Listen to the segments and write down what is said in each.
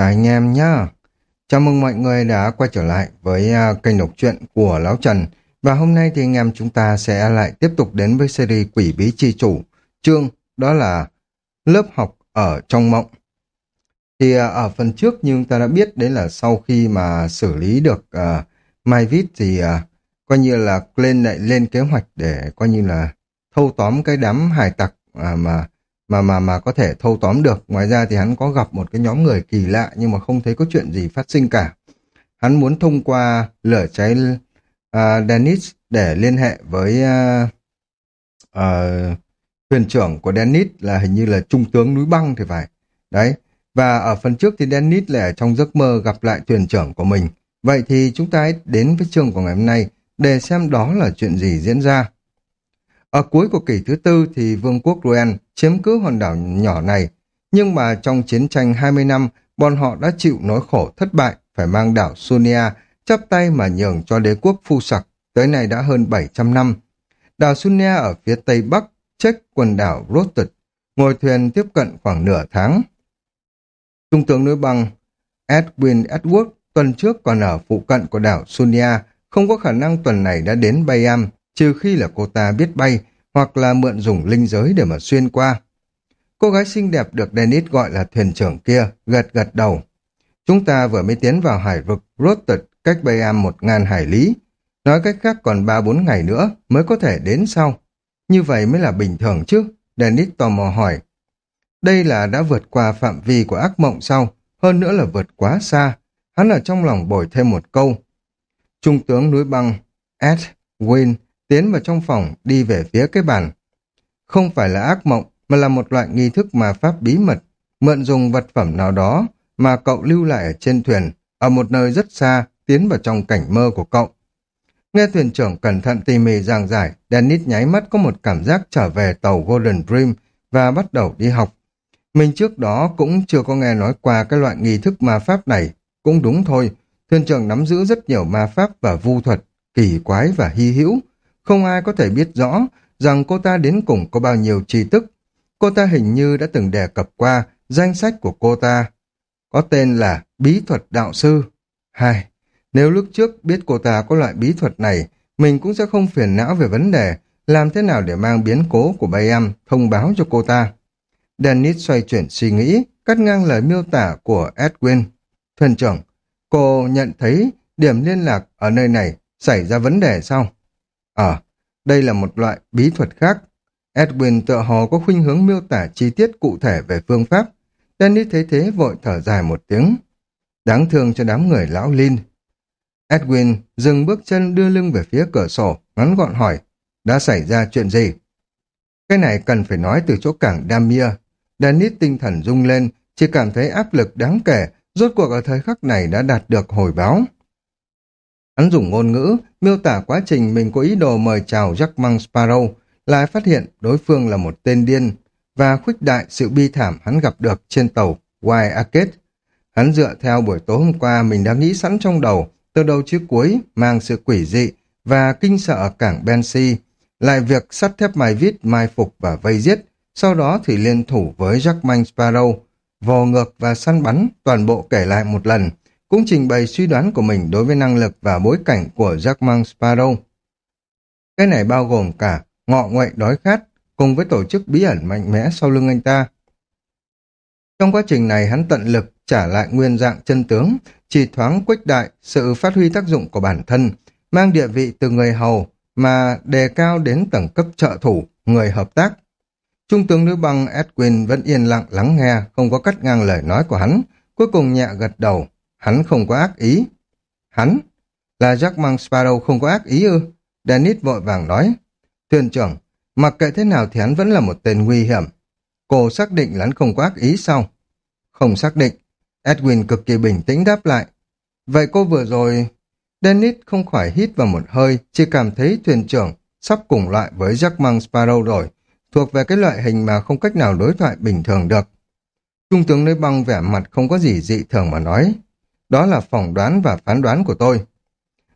Cả anh em nhá. Chào mừng mọi người đã quay trở lại với uh, kênh đọc truyện của Lão Trần. Và hôm nay thì anh em chúng ta sẽ lại tiếp tục đến với series Quỷ Bí Chi Chủ. Chương đó là lớp học ở trong mộng. Thì uh, ở phần trước như chúng ta đã biết đấy là sau khi mà xử lý được à, uh, MyVid thì uh, coi như là lên lại lên kế hoạch để coi như là thâu tóm cái đám hải tặc uh, mà mà mà mà có thể thâu tóm được. Ngoài ra thì hắn có gặp một cái nhóm người kỳ lạ nhưng mà không thấy có chuyện gì phát sinh cả. Hắn muốn thông qua lửa cháy uh, Dennis để liên hệ với uh, uh, thuyền trưởng của Dennis là hình như là trung tướng núi băng thì phải. Đấy. Và ở phần trước thì Dennis lại trong giấc mơ gặp lại thuyền trưởng của mình. Vậy thì chúng ta hãy đến với chương của ngày hôm nay để xem đó là chuyện gì diễn ra. Ở cuối của kỷ thứ tư thì Vương quốc ruan chiếm cứ hòn đảo nhỏ này, nhưng mà trong chiến tranh 20 năm, bọn họ đã chịu nỗi khổ thất bại, phải mang đảo Sunia chấp tay mà nhường cho đế quốc phu sặc, tới nay đã hơn 700 năm. Đảo Sunia ở phía tây bắc, trách quần đảo Rosted, ngồi thuyền tiếp cận khoảng nửa tháng. Trung tướng núi băng Edwin Edward tuần trước còn ở phụ cận của đảo Sunia, không có khả năng tuần này đã đến Bayam, trừ khi là cô ta biết bay, hoặc là mượn dùng linh giới để mà xuyên qua. Cô gái xinh đẹp được Dennis gọi là thuyền trưởng kia, gật gật đầu. Chúng ta vừa mới tiến vào hải vực Roted cách Bayam một ngàn hải lý. Nói cách khác còn ba bốn ngày nữa mới có thể đến sau. Như vậy mới là bình thường chứ? Dennis tò mò hỏi. Đây là đã vượt qua phạm vi của ác mộng sau, hơn nữa là vượt quá xa. Hắn ở trong lòng bồi thêm một câu. Trung tướng núi băng Ed Win tiến vào trong phòng, đi về phía cái bàn. Không phải là ác mộng, mà là một loại nghi thức mà pháp bí mật, mượn dùng vật phẩm nào đó mà cậu lưu lại ở trên thuyền, ở một nơi rất xa, tiến vào trong cảnh mơ của cậu. Nghe thuyền trưởng cẩn thận tỉ mỉ giảng giải, Dennis nháy mắt có một cảm giác trở về tàu Golden Dream và bắt đầu đi học. Mình trước đó cũng chưa có nghe nói qua cái loại nghi thức ma pháp này, cũng đúng thôi, thuyền trưởng nắm giữ rất nhiều ma pháp và vu thuật, kỳ quái và hy hữu, không ai có thể biết rõ rằng cô ta đến cùng có bao nhiêu tri thức. Cô ta hình như đã từng đề cập qua danh sách của cô ta. Có tên là Bí thuật đạo sư. Hai, nếu lúc trước biết cô ta có loại bí thuật này, mình cũng sẽ không phiền não về vấn đề làm thế nào để mang biến cố của bay em thông báo cho cô ta. Dennis xoay chuyển suy nghĩ, cắt ngang lời miêu tả của Edwin. Thuyền trưởng, cô nhận thấy điểm liên lạc ở nơi này xảy ra vấn đề sao? Ờ, đây là một loại bí thuật khác. Edwin tựa hồ có khuynh hướng miêu tả chi tiết cụ thể về phương pháp. Dennis thấy thế vội thở dài một tiếng. Đáng thương cho đám người lão Linh. Edwin dừng bước chân đưa lưng về phía cửa sổ, ngắn gọn hỏi, đã xảy ra chuyện gì? Cái này cần phải nói từ chỗ cảng Damia. Dennis tinh thần rung lên, chỉ cảm thấy áp lực đáng kể, rốt cuộc ở thời khắc này đã đạt được hồi báo. Hắn dùng ngôn ngữ, miêu tả quá trình mình có ý đồ mời chào Jackman Sparrow, lại phát hiện đối phương là một tên điên, và khuếch đại sự bi thảm hắn gặp được trên tàu White Arcade. Hắn dựa theo buổi tối hôm qua mình đã nghĩ sẵn trong đầu, từ đầu chứ cuối mang sự quỷ dị và kinh sợ cảng Bensi, lại việc sắt thép mai vít, mai phục và vây giết, sau đó thì liên thủ với Jackman Sparrow, vò ngược và săn bắn, toàn bộ kể lại một lần, cũng trình bày suy đoán của mình đối với năng lực và bối cảnh của Jackman Sparrow. Cái này bao gồm cả ngọ nguậy đói khát cùng với tổ chức bí ẩn mạnh mẽ sau lưng anh ta. Trong quá trình này hắn tận lực trả lại nguyên dạng chân tướng, chỉ thoáng quách đại sự phát huy tác dụng của bản thân, mang địa vị từ người hầu mà đề cao đến tầng cấp trợ thủ, người hợp tác. Trung tướng nữ băng Edwin vẫn yên lặng lắng nghe, không có cắt ngang lời nói của hắn, cuối cùng nhẹ gật đầu, Hắn không có ác ý. Hắn? Là Jackman Sparrow không có ác ý ư? Dennis vội vàng nói. Thuyền trưởng, mặc kệ thế nào thì hắn vẫn là một tên nguy hiểm. Cô xác định là hắn không có ác ý sao? Không xác định. Edwin cực kỳ bình tĩnh đáp lại. Vậy cô vừa rồi... Dennis không khỏi hít vào một hơi, chỉ cảm thấy thuyền trưởng sắp cùng loại với Jackman Sparrow rồi, thuộc về cái loại hình mà không cách nào đối thoại bình thường được. Trung tướng nơi băng vẻ mặt không có gì dị thường mà nói. Đó là phỏng đoán và phán đoán của tôi.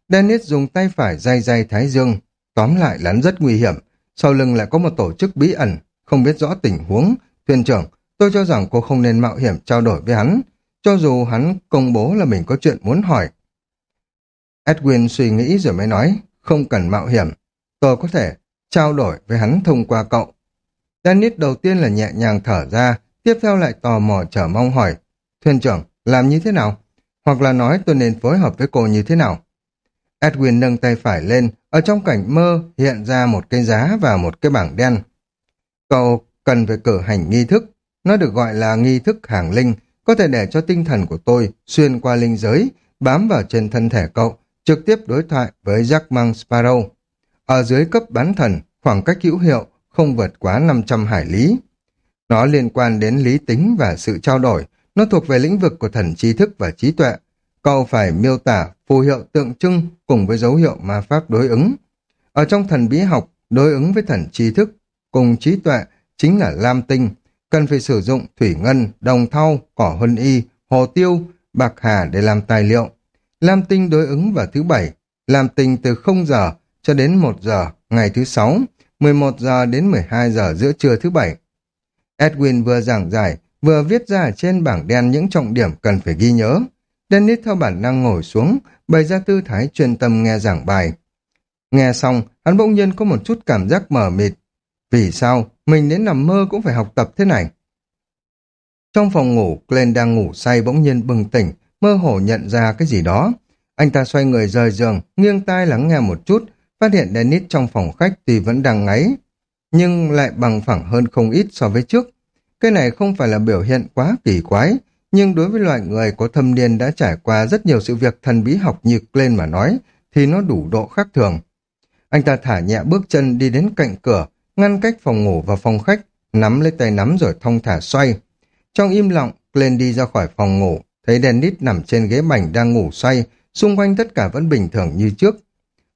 Dennis dùng tay phải day day thái dương. Tóm lại là rất nguy hiểm. Sau lưng lại có một tổ chức bí ẩn. Không biết rõ tình huống. Thuyền trưởng, tôi cho rằng cô không nên mạo hiểm trao đổi với hắn. cho dù hắn công bố là mình có chuyện muốn hỏi. Edwin suy nghĩ rồi mới nói, không cần mạo hiểm, tôi có thể trao đổi với hắn thông qua cậu. Dennis đầu tiên là nhẹ nhàng thở ra, tiếp theo lại tò mò chờ mong hỏi, thuyền trưởng, làm như thế nào? Hoặc là nói tôi nên phối hợp với cô như thế nào? Edwin nâng tay phải lên, ở trong cảnh mơ hiện ra một cái giá và một cái bảng đen. Cậu cần phải cử hành nghi thức, nó được gọi là nghi thức hàng linh, có thể để cho tinh thần của tôi xuyên qua linh giới, bám vào trên thân thể cậu, trực tiếp đối thoại với Jackman Sparrow. Ở dưới cấp bán thần, khoảng cách hữu hiệu không vượt quá 500 hải lý. Nó liên quan đến lý tính và sự trao đổi, nó thuộc về lĩnh vực của thần trí thức và trí tuệ. Cậu phải miêu tả phù hiệu tượng trưng cùng với dấu hiệu ma pháp đối ứng. Ở trong thần bí học, đối ứng với thần trí thức cùng trí tuệ chính là lam tinh, cần phải sử dụng thủy ngân, đồng thau, cỏ huân y, hồ tiêu, bạc hà để làm tài liệu. Lam tinh đối ứng vào thứ bảy, lam tinh từ 0 giờ cho đến 1 giờ ngày thứ sáu, 11 giờ đến 12 giờ giữa trưa thứ bảy. Edwin vừa giảng giải, vừa viết ra trên bảng đen những trọng điểm cần phải ghi nhớ. Dennis theo bản năng ngồi xuống, bày ra tư thái chuyên tâm nghe giảng bài. Nghe xong, hắn bỗng nhiên có một chút cảm giác mờ mịt. Vì sao mình đến nằm mơ cũng phải học tập thế này? Trong phòng ngủ, Glenn đang ngủ say bỗng nhiên bừng tỉnh, mơ hồ nhận ra cái gì đó. Anh ta xoay người rời giường, nghiêng tai lắng nghe một chút, phát hiện Dennis trong phòng khách thì vẫn đang ngáy, nhưng lại bằng phẳng hơn không ít so với trước. Cái này không phải là biểu hiện quá kỳ quái, nhưng đối với loại người có thâm niên đã trải qua rất nhiều sự việc thần bí học như lên mà nói, thì nó đủ độ khác thường. Anh ta thả nhẹ bước chân đi đến cạnh cửa, ngăn cách phòng ngủ và phòng khách, nắm lấy tay nắm rồi thong thả xoay. Trong im lặng, lên đi ra khỏi phòng ngủ, thấy Dennis nằm trên ghế bành đang ngủ xoay, xung quanh tất cả vẫn bình thường như trước.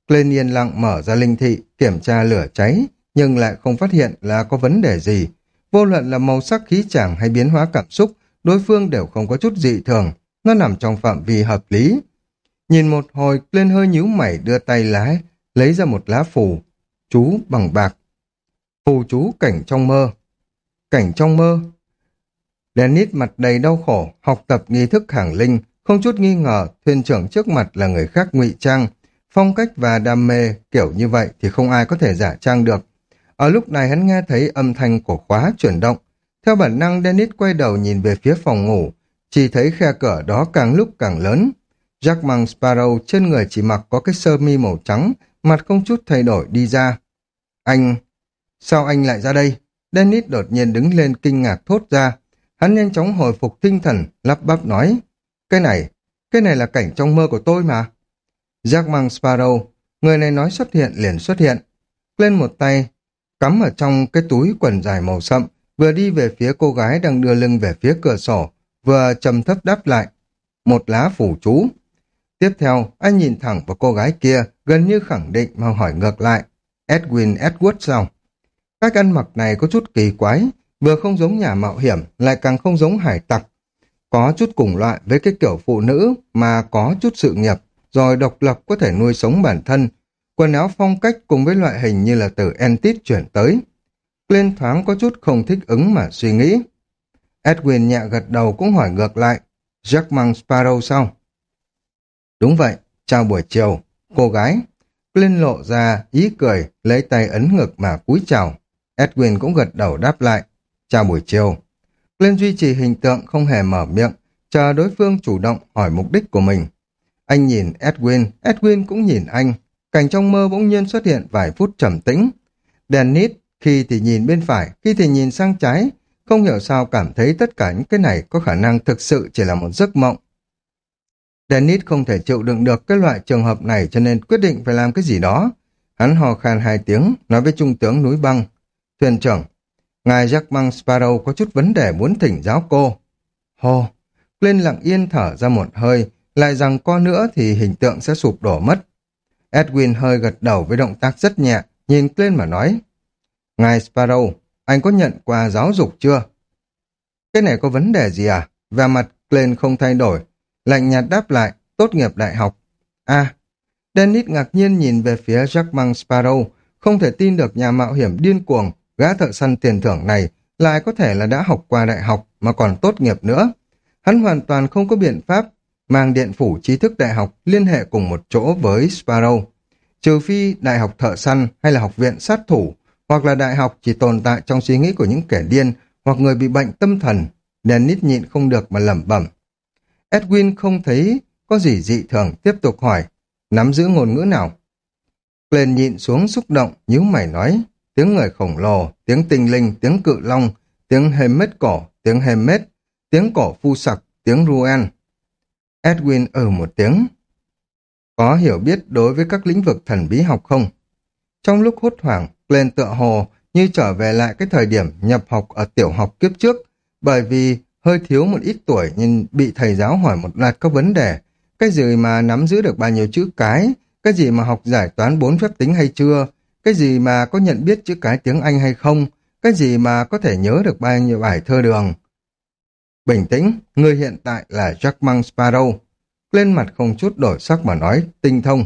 Glenn yên lặng mở ra linh thị, kiểm tra lửa cháy, nhưng lại không phát hiện là có vấn đề gì. Vô luận là màu sắc khí chàng hay biến hóa cảm xúc, đối phương đều không có chút dị thường, nó nằm trong phạm vi hợp lý. Nhìn một hồi, lên hơi nhíu mày đưa tay lái, lấy ra một lá phù, chú bằng bạc. Phù chú cảnh trong mơ. Cảnh trong mơ. Dennis mặt đầy đau khổ, học tập nghi thức hàng linh, không chút nghi ngờ thuyền trưởng trước mặt là người khác ngụy trang. Phong cách và đam mê kiểu như vậy thì không ai có thể giả trang được. Ở lúc này hắn nghe thấy âm thanh của khóa chuyển động, theo bản năng Dennis quay đầu nhìn về phía phòng ngủ, chỉ thấy khe cửa đó càng lúc càng lớn. Jack Mang Sparrow trên người chỉ mặc có cái sơ mi màu trắng, mặt không chút thay đổi đi ra. Anh... Sao anh lại ra đây? Dennis đột nhiên đứng lên kinh ngạc thốt ra. Hắn nhanh chóng hồi phục tinh thần, lắp bắp nói. Cái này, cái này là cảnh trong mơ của tôi mà. Jack Mang Sparrow, người này nói xuất hiện liền xuất hiện. Lên một tay, cắm ở trong cái túi quần dài màu sậm, vừa đi về phía cô gái đang đưa lưng về phía cửa sổ, vừa trầm thấp đáp lại. Một lá phủ chú. Tiếp theo, anh nhìn thẳng vào cô gái kia, gần như khẳng định mà hỏi ngược lại. Edwin Edward sao? Cách ăn mặc này có chút kỳ quái, vừa không giống nhà mạo hiểm, lại càng không giống hải tặc. Có chút cùng loại với cái kiểu phụ nữ mà có chút sự nghiệp, rồi độc lập có thể nuôi sống bản thân. Quần áo phong cách cùng với loại hình như là từ Entit chuyển tới. Lên thoáng có chút không thích ứng mà suy nghĩ. Edwin nhẹ gật đầu cũng hỏi ngược lại. Jackman Sparrow sao? Đúng vậy, chào buổi chiều. Cô gái. Glenn lộ ra, ý cười, lấy tay ấn ngực mà cúi chào. Edwin cũng gật đầu đáp lại. Chào buổi chiều. Glenn duy trì hình tượng không hề mở miệng, chờ đối phương chủ động hỏi mục đích của mình. Anh nhìn Edwin, Edwin cũng nhìn anh. Cảnh trong mơ bỗng nhiên xuất hiện vài phút trầm tĩnh. Dennis khi thì nhìn bên phải, khi thì nhìn sang trái, không hiểu sao cảm thấy tất cả những cái này có khả năng thực sự chỉ là một giấc mộng. Dennis không thể chịu đựng được cái loại trường hợp này cho nên quyết định phải làm cái gì đó. Hắn hò khan hai tiếng, nói với trung tướng núi băng. Thuyền trưởng, ngài Jack Jackman Sparrow có chút vấn đề muốn thỉnh giáo cô. Hồ, lên lặng yên thở ra một hơi, lại rằng co nữa thì hình tượng sẽ sụp đổ mất. Edwin hơi gật đầu với động tác rất nhẹ, nhìn lên mà nói. Ngài Sparrow, anh có nhận quà giáo dục chưa? Cái này có vấn đề gì à? Và mặt Glenn không thay đổi. Lạnh nhạt đáp lại, tốt nghiệp đại học. À, Dennis ngạc nhiên nhìn về phía Jackman Sparrow, không thể tin được nhà mạo hiểm điên cuồng, gã thợ săn tiền thưởng này lại có thể là đã học qua đại học mà còn tốt nghiệp nữa. Hắn hoàn toàn không có biện pháp mang điện phủ trí thức đại học liên hệ cùng một chỗ với Sparrow. Trừ phi đại học thợ săn hay là học viện sát thủ, hoặc là đại học chỉ tồn tại trong suy nghĩ của những kẻ điên hoặc người bị bệnh tâm thần, Dennis nhịn không được mà lẩm bẩm. Edwin không thấy có gì dị thường, tiếp tục hỏi, nắm giữ ngôn ngữ nào? Glenn nhịn xuống xúc động, nhíu mày nói, tiếng người khổng lồ, tiếng tinh linh, tiếng cự long, tiếng hềm mết cổ, tiếng hềm mết, tiếng cổ phu sặc, tiếng ruen. Edwin ở một tiếng. Có hiểu biết đối với các lĩnh vực thần bí học không? Trong lúc hốt hoảng, Glenn tựa hồ như trở về lại cái thời điểm nhập học ở tiểu học kiếp trước, bởi vì hơi thiếu một ít tuổi nhưng bị thầy giáo hỏi một loạt các vấn đề. Cái gì mà nắm giữ được bao nhiêu chữ cái, cái gì mà học giải toán bốn phép tính hay chưa, cái gì mà có nhận biết chữ cái tiếng Anh hay không, cái gì mà có thể nhớ được bao nhiêu bài thơ đường. Bình tĩnh, người hiện tại là Jackman Sparrow. Lên mặt không chút đổi sắc mà nói, tinh thông.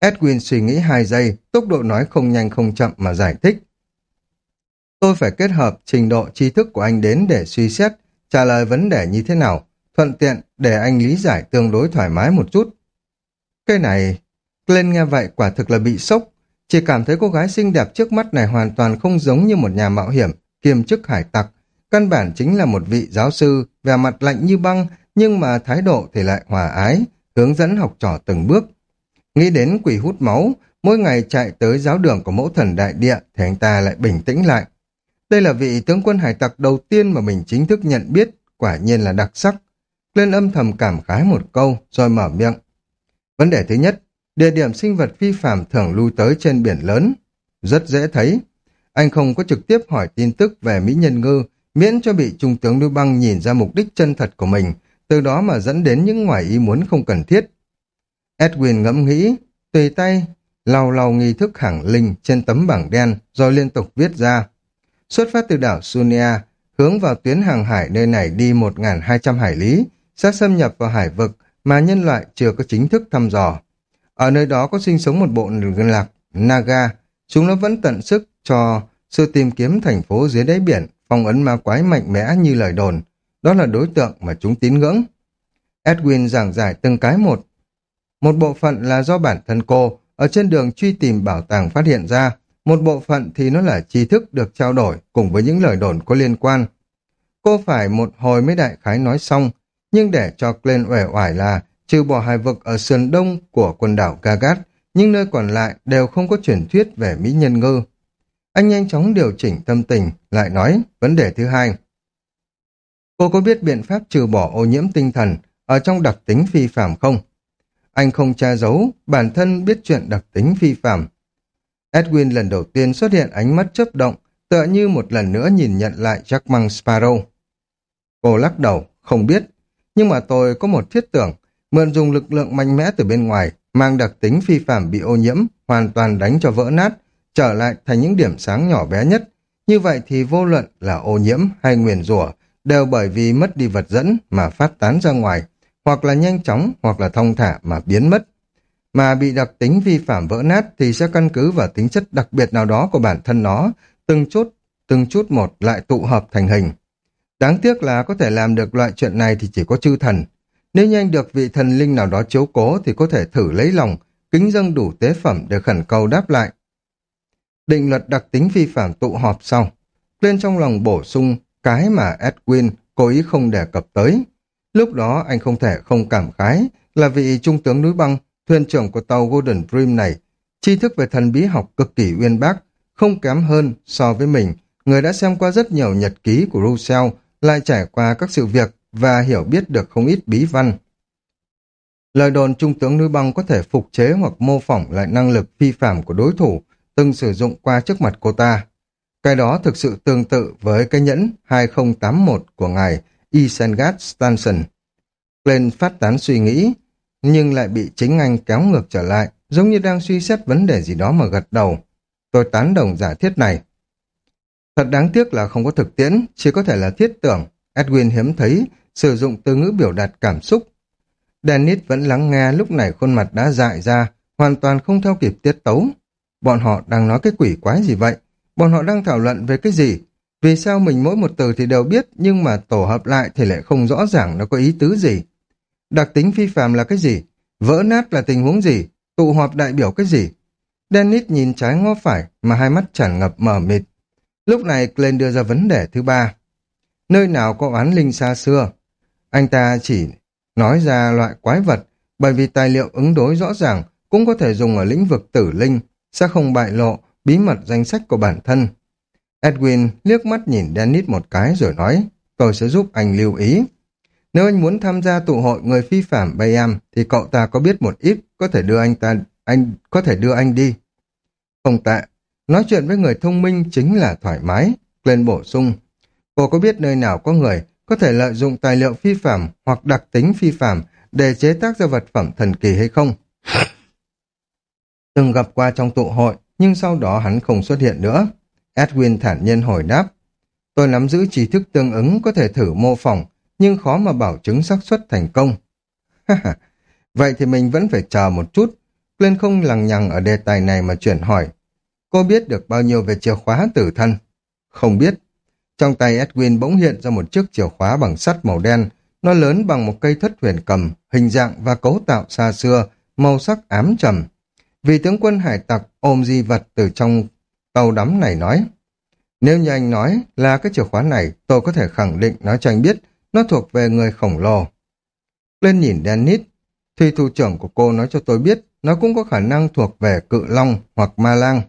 Edwin suy nghĩ hai giây, tốc độ nói không nhanh không chậm mà giải thích. Tôi phải kết hợp trình độ tri thức của anh đến để suy xét, trả lời vấn đề như thế nào, thuận tiện để anh lý giải tương đối thoải mái một chút. Cái này, Glenn nghe vậy quả thực là bị sốc, chỉ cảm thấy cô gái xinh đẹp trước mắt này hoàn toàn không giống như một nhà mạo hiểm, kiêm chức hải tặc, căn bản chính là một vị giáo sư, vẻ mặt lạnh như băng, nhưng mà thái độ thì lại hòa ái, hướng dẫn học trò từng bước. Nghĩ đến quỷ hút máu, mỗi ngày chạy tới giáo đường của mẫu thần đại địa thì anh ta lại bình tĩnh lại. Đây là vị tướng quân hải tặc đầu tiên mà mình chính thức nhận biết, quả nhiên là đặc sắc. Lên âm thầm cảm khái một câu, rồi mở miệng. Vấn đề thứ nhất, địa điểm sinh vật phi phạm thường lui tới trên biển lớn. Rất dễ thấy. Anh không có trực tiếp hỏi tin tức về Mỹ Nhân Ngư, miễn cho bị Trung tướng Lưu Băng nhìn ra mục đích chân thật của mình, từ đó mà dẫn đến những ngoài ý muốn không cần thiết. Edwin ngẫm nghĩ, tùy tay, lau lau nghi thức hẳn linh trên tấm bảng đen, rồi liên tục viết ra. Xuất phát từ đảo Sunia, hướng vào tuyến hàng hải nơi này đi 1.200 hải lý, sẽ xâm nhập vào hải vực mà nhân loại chưa có chính thức thăm dò. Ở nơi đó có sinh sống một bộ lạc Naga, chúng nó vẫn tận sức cho sự tìm kiếm thành phố dưới đáy biển, phong ấn ma quái mạnh mẽ như lời đồn. Đó là đối tượng mà chúng tín ngưỡng. Edwin giảng giải từng cái một. Một bộ phận là do bản thân cô ở trên đường truy tìm bảo tàng phát hiện ra, một bộ phận thì nó là tri thức được trao đổi cùng với những lời đồn có liên quan. Cô phải một hồi mới đại khái nói xong, nhưng để cho Glenn uể oải là trừ bỏ hai vực ở sườn đông của quần đảo Gagat, nhưng nơi còn lại đều không có truyền thuyết về Mỹ Nhân Ngư. Anh nhanh chóng điều chỉnh tâm tình, lại nói vấn đề thứ hai. Cô có biết biện pháp trừ bỏ ô nhiễm tinh thần ở trong đặc tính phi phạm không? Anh không tra giấu, bản thân biết chuyện đặc tính phi phạm. Edwin lần đầu tiên xuất hiện ánh mắt chớp động, tựa như một lần nữa nhìn nhận lại Jackman Sparrow. Cô lắc đầu, không biết, nhưng mà tôi có một thiết tưởng, mượn dùng lực lượng mạnh mẽ từ bên ngoài, mang đặc tính phi phạm bị ô nhiễm, hoàn toàn đánh cho vỡ nát, trở lại thành những điểm sáng nhỏ bé nhất. Như vậy thì vô luận là ô nhiễm hay nguyền rủa đều bởi vì mất đi vật dẫn mà phát tán ra ngoài, hoặc là nhanh chóng hoặc là thông thả mà biến mất. Mà bị đặc tính vi phạm vỡ nát thì sẽ căn cứ vào tính chất đặc biệt nào đó của bản thân nó, từng chút, từng chút một lại tụ hợp thành hình. Đáng tiếc là có thể làm được loại chuyện này thì chỉ có chư thần. Nếu nhanh được vị thần linh nào đó chiếu cố thì có thể thử lấy lòng, kính dâng đủ tế phẩm để khẩn cầu đáp lại. Định luật đặc tính vi phạm tụ họp sau. Lên trong lòng bổ sung cái mà Edwin cố ý không đề cập tới. Lúc đó anh không thể không cảm khái là vị trung tướng núi băng, thuyền trưởng của tàu Golden Dream này, tri thức về thần bí học cực kỳ uyên bác, không kém hơn so với mình, người đã xem qua rất nhiều nhật ký của Russell lại trải qua các sự việc và hiểu biết được không ít bí văn. Lời đồn trung tướng núi băng có thể phục chế hoặc mô phỏng lại năng lực phi phạm của đối thủ từng sử dụng qua trước mặt cô ta. Cái đó thực sự tương tự với cái nhẫn 2081 của ngài Isengard Stanson. Glenn phát tán suy nghĩ, nhưng lại bị chính anh kéo ngược trở lại, giống như đang suy xét vấn đề gì đó mà gật đầu. Tôi tán đồng giả thiết này. Thật đáng tiếc là không có thực tiễn, chỉ có thể là thiết tưởng. Edwin hiếm thấy sử dụng từ ngữ biểu đạt cảm xúc. Dennis vẫn lắng nghe lúc này khuôn mặt đã dại ra, hoàn toàn không theo kịp tiết tấu. Bọn họ đang nói cái quỷ quái gì vậy? Bọn họ đang thảo luận về cái gì? Vì sao mình mỗi một từ thì đều biết, nhưng mà tổ hợp lại thì lại không rõ ràng nó có ý tứ gì? Đặc tính phi phàm là cái gì? Vỡ nát là tình huống gì? Tụ họp đại biểu cái gì? Dennis nhìn trái ngó phải mà hai mắt tràn ngập mờ mịt. Lúc này Glenn đưa ra vấn đề thứ ba. Nơi nào có oán linh xa xưa? Anh ta chỉ nói ra loại quái vật bởi vì tài liệu ứng đối rõ ràng cũng có thể dùng ở lĩnh vực tử linh, sẽ không bại lộ bí mật danh sách của bản thân. Edwin liếc mắt nhìn Dennis một cái rồi nói, tôi sẽ giúp anh lưu ý. Nếu anh muốn tham gia tụ hội người phi phạm Bayam thì cậu ta có biết một ít, có thể đưa anh ta, anh có thể đưa anh đi. Không tệ, nói chuyện với người thông minh chính là thoải mái. Lên bổ sung, cô có biết nơi nào có người có thể lợi dụng tài liệu phi phạm hoặc đặc tính phi phạm để chế tác ra vật phẩm thần kỳ hay không? Từng gặp qua trong tụ hội, nhưng sau đó hắn không xuất hiện nữa. Edwin thản nhiên hồi đáp. Tôi nắm giữ trí thức tương ứng có thể thử mô phỏng, nhưng khó mà bảo chứng xác suất thành công. Vậy thì mình vẫn phải chờ một chút. Lên không lằng nhằng ở đề tài này mà chuyển hỏi. Cô biết được bao nhiêu về chìa khóa tử thân? Không biết. Trong tay Edwin bỗng hiện ra một chiếc chìa khóa bằng sắt màu đen. Nó lớn bằng một cây thất huyền cầm, hình dạng và cấu tạo xa xưa, màu sắc ám trầm. Vì tướng quân hải tặc ôm di vật từ trong tàu đắm này nói. Nếu như anh nói là cái chìa khóa này, tôi có thể khẳng định nói cho anh biết nó thuộc về người khổng lồ. Lên nhìn Dennis, thủy thủ trưởng của cô nói cho tôi biết nó cũng có khả năng thuộc về cự long hoặc ma lang.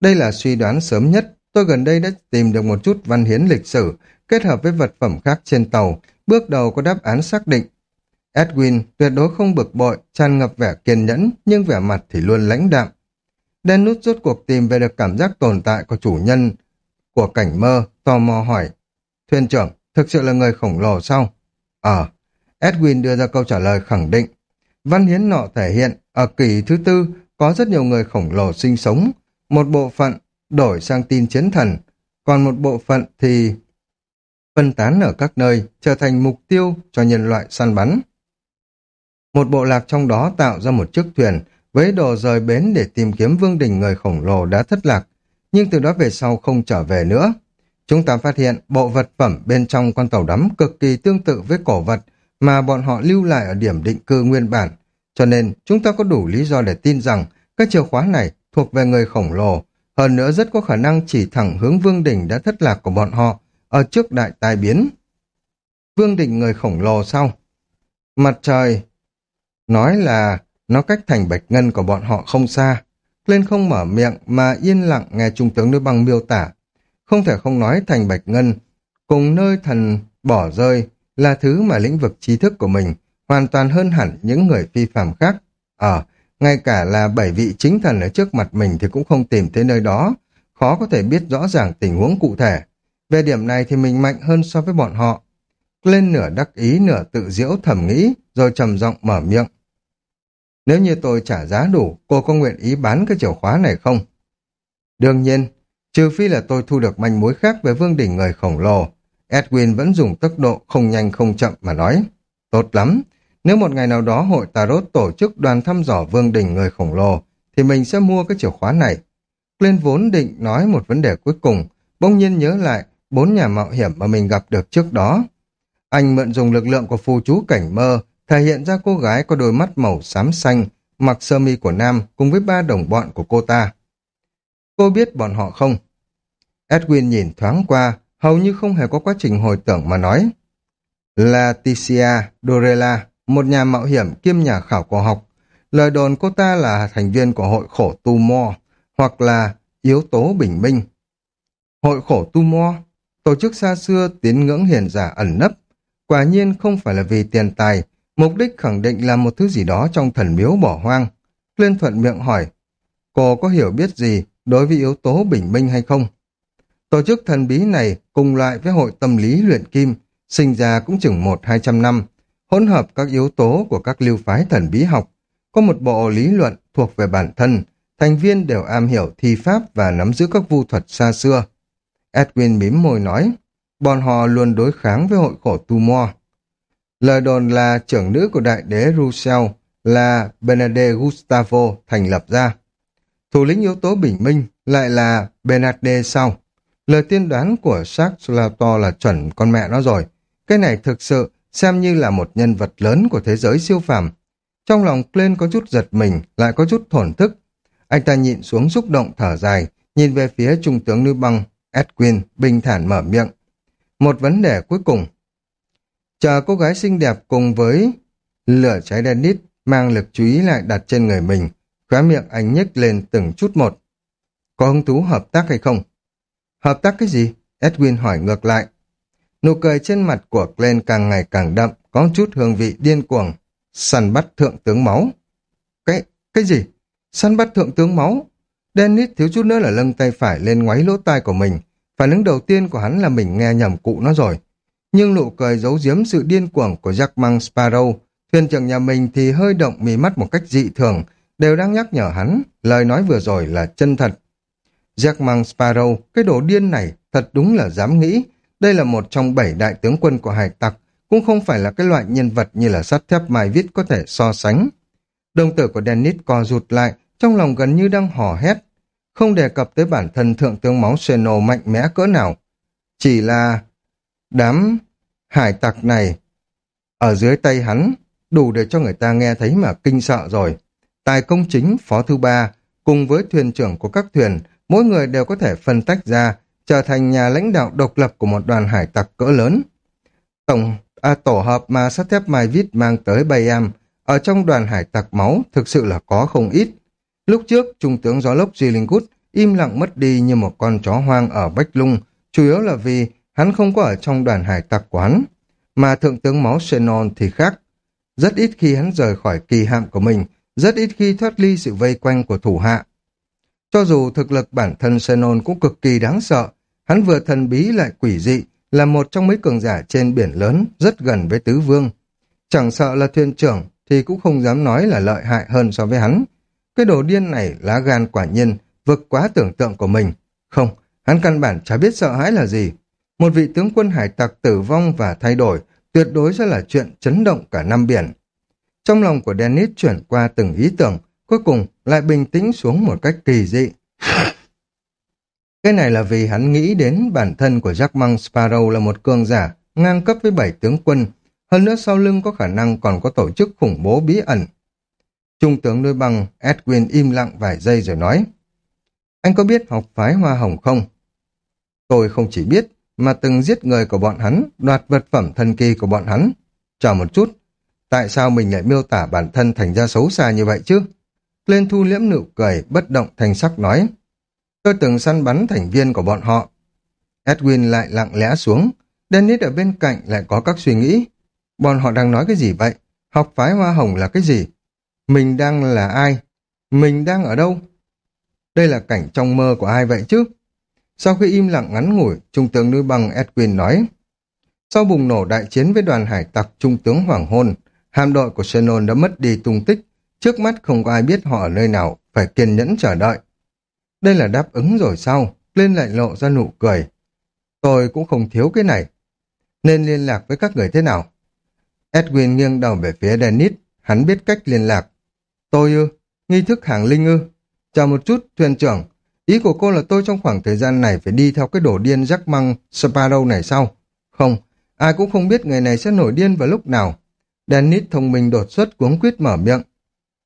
Đây là suy đoán sớm nhất, tôi gần đây đã tìm được một chút văn hiến lịch sử, kết hợp với vật phẩm khác trên tàu, bước đầu có đáp án xác định. Edwin tuyệt đối không bực bội, tràn ngập vẻ kiên nhẫn, nhưng vẻ mặt thì luôn lãnh đạm. Dennis rốt cuộc tìm về được cảm giác tồn tại của chủ nhân của cảnh mơ, tò mò hỏi. Thuyền trưởng, thực sự là người khổng lồ sao? Ờ, Edwin đưa ra câu trả lời khẳng định. Văn hiến nọ thể hiện, ở kỳ thứ tư có rất nhiều người khổng lồ sinh sống. Một bộ phận đổi sang tin chiến thần, còn một bộ phận thì phân tán ở các nơi, trở thành mục tiêu cho nhân loại săn bắn. Một bộ lạc trong đó tạo ra một chiếc thuyền với đồ rời bến để tìm kiếm vương đình người khổng lồ đã thất lạc, nhưng từ đó về sau không trở về nữa. Chúng ta phát hiện bộ vật phẩm bên trong con tàu đắm cực kỳ tương tự với cổ vật mà bọn họ lưu lại ở điểm định cư nguyên bản, cho nên chúng ta có đủ lý do để tin rằng các chìa khóa này thuộc về người khổng lồ, hơn nữa rất có khả năng chỉ thẳng hướng vương đỉnh đã thất lạc của bọn họ ở trước đại tai biến. Vương đỉnh người khổng lồ sau Mặt trời nói là nó cách thành bạch ngân của bọn họ không xa. Lên không mở miệng mà yên lặng nghe trung tướng nước băng miêu tả. Không thể không nói thành bạch ngân, cùng nơi thần bỏ rơi là thứ mà lĩnh vực trí thức của mình hoàn toàn hơn hẳn những người phi phạm khác. Ờ, ngay cả là bảy vị chính thần ở trước mặt mình thì cũng không tìm thấy nơi đó, khó có thể biết rõ ràng tình huống cụ thể. Về điểm này thì mình mạnh hơn so với bọn họ. Lên nửa đắc ý nửa tự diễu thầm nghĩ, rồi trầm giọng mở miệng. Nếu như tôi trả giá đủ, cô có nguyện ý bán cái chìa khóa này không? Đương nhiên, trừ phi là tôi thu được manh mối khác về vương đỉnh người khổng lồ. Edwin vẫn dùng tốc độ không nhanh không chậm mà nói. Tốt lắm, nếu một ngày nào đó hội Tarot tổ chức đoàn thăm dò vương đỉnh người khổng lồ, thì mình sẽ mua cái chìa khóa này. Lên vốn định nói một vấn đề cuối cùng, bỗng nhiên nhớ lại bốn nhà mạo hiểm mà mình gặp được trước đó. Anh mượn dùng lực lượng của phù chú cảnh mơ thể hiện ra cô gái có đôi mắt màu xám xanh, mặc sơ mi của Nam cùng với ba đồng bọn của cô ta. Cô biết bọn họ không? Edwin nhìn thoáng qua, hầu như không hề có quá trình hồi tưởng mà nói. Laticia Dorella, một nhà mạo hiểm kiêm nhà khảo cổ học. Lời đồn cô ta là thành viên của hội khổ tu mo, hoặc là yếu tố bình minh. Hội khổ tu mo, tổ chức xa xưa tiến ngưỡng hiền giả ẩn nấp, quả nhiên không phải là vì tiền tài, Mục đích khẳng định là một thứ gì đó trong thần miếu bỏ hoang. Lên thuận miệng hỏi, cô có hiểu biết gì đối với yếu tố bình minh hay không? Tổ chức thần bí này cùng loại với hội tâm lý luyện kim, sinh ra cũng chừng một hai trăm năm, hỗn hợp các yếu tố của các lưu phái thần bí học, có một bộ lý luận thuộc về bản thân, thành viên đều am hiểu thi pháp và nắm giữ các vu thuật xa xưa. Edwin mím môi nói, bọn họ luôn đối kháng với hội khổ tu mo. Lời đồn là trưởng nữ của đại đế Rousseau là Benede Gustavo thành lập ra. Thủ lĩnh yếu tố bình minh lại là Benade sau. Lời tiên đoán của Shark là chuẩn con mẹ nó rồi. Cái này thực sự xem như là một nhân vật lớn của thế giới siêu phàm. Trong lòng Glenn có chút giật mình, lại có chút thổn thức. Anh ta nhịn xuống xúc động thở dài, nhìn về phía trung tướng nữ băng, Edwin, bình thản mở miệng. Một vấn đề cuối cùng. Chờ cô gái xinh đẹp cùng với lửa cháy đen nít mang lực chú ý lại đặt trên người mình, khóa miệng anh nhếch lên từng chút một. Có hứng thú hợp tác hay không? Hợp tác cái gì? Edwin hỏi ngược lại. Nụ cười trên mặt của Glenn càng ngày càng đậm, có chút hương vị điên cuồng. Săn bắt thượng tướng máu. Cái, cái gì? Săn bắt thượng tướng máu? Dennis thiếu chút nữa là lưng tay phải lên ngoáy lỗ tai của mình. Phản ứng đầu tiên của hắn là mình nghe nhầm cụ nó rồi. Nhưng nụ cười giấu giếm sự điên cuồng của Jack Mang Sparrow, thuyền trưởng nhà mình thì hơi động mí mắt một cách dị thường, đều đang nhắc nhở hắn, lời nói vừa rồi là chân thật. Jack Mang Sparrow, cái đồ điên này thật đúng là dám nghĩ, đây là một trong bảy đại tướng quân của hải tặc, cũng không phải là cái loại nhân vật như là sắt thép mai viết có thể so sánh. Đồng tử của Dennis co rụt lại, trong lòng gần như đang hò hét. Không đề cập tới bản thân thượng tướng máu Seno mạnh mẽ cỡ nào. Chỉ là đám hải tặc này ở dưới tay hắn đủ để cho người ta nghe thấy mà kinh sợ rồi. Tài công chính, phó thứ ba, cùng với thuyền trưởng của các thuyền, mỗi người đều có thể phân tách ra, trở thành nhà lãnh đạo độc lập của một đoàn hải tặc cỡ lớn. Tổng à, tổ hợp mà sắt thép Mai Vít mang tới Bayam ở trong đoàn hải tặc máu thực sự là có không ít. Lúc trước, Trung tướng Gió Lốc Gillingut im lặng mất đi như một con chó hoang ở Bách Lung, chủ yếu là vì hắn không có ở trong đoàn hải tặc quán. Mà Thượng tướng Máu Xenon thì khác. Rất ít khi hắn rời khỏi kỳ hạm của mình, rất ít khi thoát ly sự vây quanh của thủ hạ. Cho dù thực lực bản thân Xenon cũng cực kỳ đáng sợ, hắn vừa thần bí lại quỷ dị, là một trong mấy cường giả trên biển lớn, rất gần với tứ vương. Chẳng sợ là thuyền trưởng, thì cũng không dám nói là lợi hại hơn so với hắn. Cái đồ điên này lá gan quả nhiên, vượt quá tưởng tượng của mình. Không, hắn căn bản chả biết sợ hãi là gì. Một vị tướng quân hải tặc tử vong và thay đổi, tuyệt đối sẽ là chuyện chấn động cả năm biển. Trong lòng của Dennis chuyển qua từng ý tưởng, cuối cùng lại bình tĩnh xuống một cách kỳ dị. Cái này là vì hắn nghĩ đến bản thân của Jack Mang Sparrow là một cường giả, ngang cấp với bảy tướng quân, hơn nữa sau lưng có khả năng còn có tổ chức khủng bố bí ẩn. Trung tướng đôi băng Edwin im lặng vài giây rồi nói, anh có biết học phái hoa hồng không? Tôi không chỉ biết, mà từng giết người của bọn hắn, đoạt vật phẩm thần kỳ của bọn hắn. Chờ một chút, tại sao mình lại miêu tả bản thân thành ra xấu xa như vậy chứ? Lên thu liễm nụ cười, bất động thành sắc nói. Tôi từng săn bắn thành viên của bọn họ. Edwin lại lặng lẽ xuống. Dennis ở bên cạnh lại có các suy nghĩ. Bọn họ đang nói cái gì vậy? Học phái hoa hồng là cái gì? Mình đang là ai? Mình đang ở đâu? Đây là cảnh trong mơ của ai vậy chứ? Sau khi im lặng ngắn ngủi, Trung tướng núi băng Edwin nói. Sau bùng nổ đại chiến với đoàn hải tặc Trung tướng Hoàng Hôn, hạm đội của Shannon đã mất đi tung tích. Trước mắt không có ai biết họ ở nơi nào, phải kiên nhẫn chờ đợi. Đây là đáp ứng rồi sao? Lên lại lộ ra nụ cười. Tôi cũng không thiếu cái này. Nên liên lạc với các người thế nào? Edwin nghiêng đầu về phía Dennis, hắn biết cách liên lạc. Tôi ư? Nghi thức hàng linh ư? Chào một chút, thuyền trưởng. Ý của cô là tôi trong khoảng thời gian này phải đi theo cái đổ điên Jack Măng Sparrow này sao? Không, ai cũng không biết người này sẽ nổi điên vào lúc nào. Dennis thông minh đột xuất cuống quýt mở miệng.